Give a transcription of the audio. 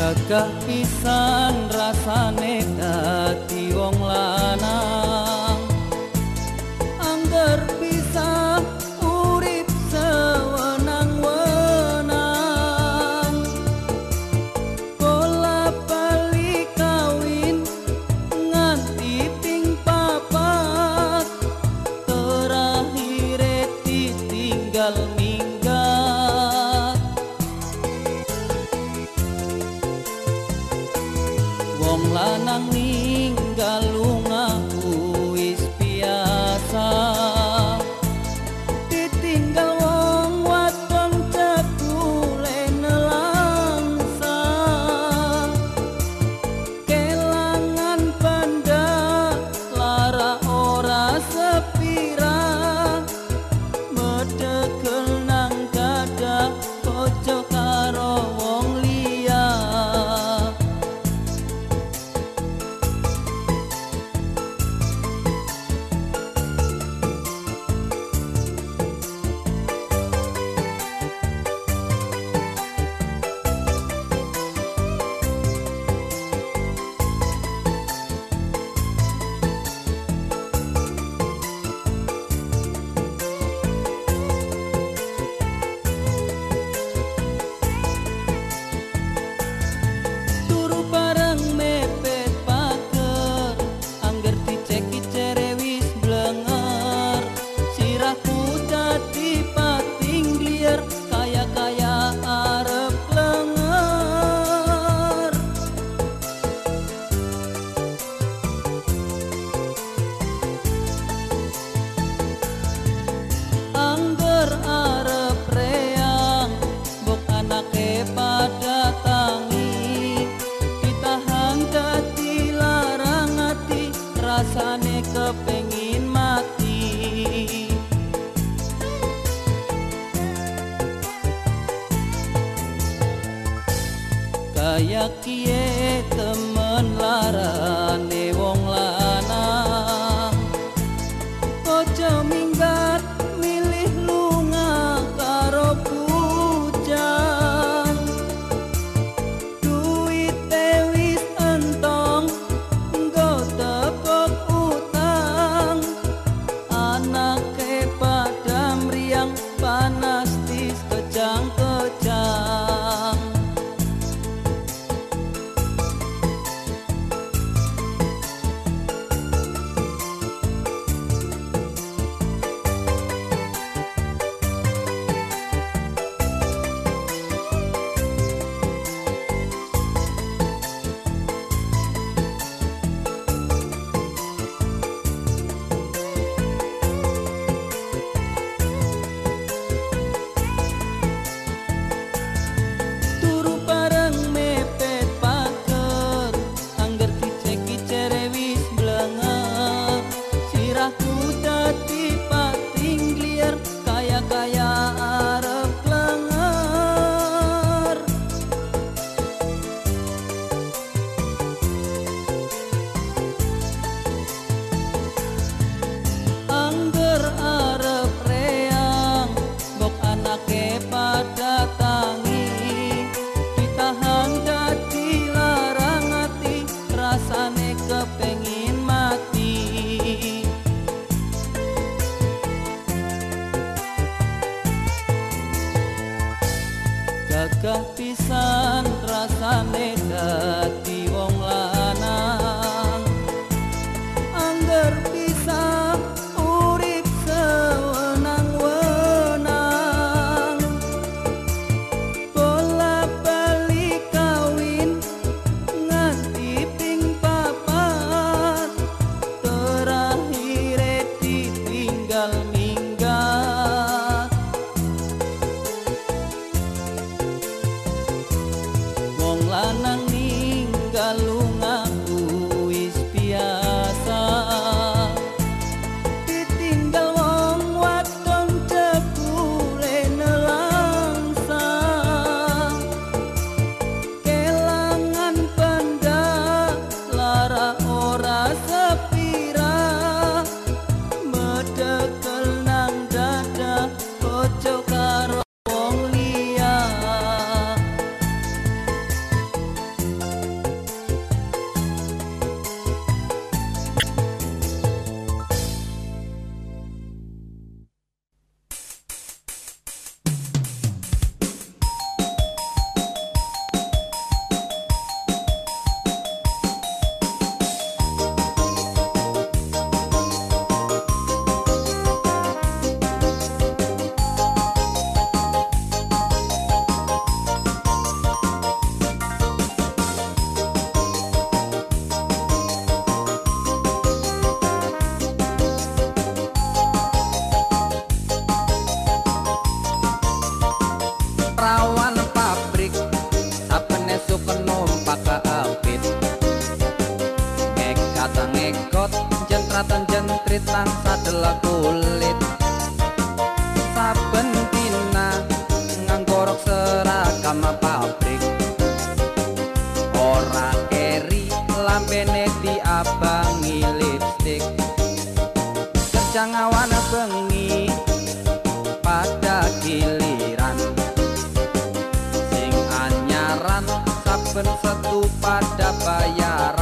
gagah pisan rasane dadi wong lanang. lanang ninggalung kaya kiye temen larane wong lara dadi wong lanang. Angger bisa urip sewenang-wenang. Pola balik kawin nganti ping terakhir ditinggal minggat. Lanang selalu Selatan jentrit nang sadel kulit. Saben dina nganggorok seragam pabrik. Ora keri lambene diabangi lipstick Kerja ngawana bengi pada giliran. Sing anyaran saben setu pada bayar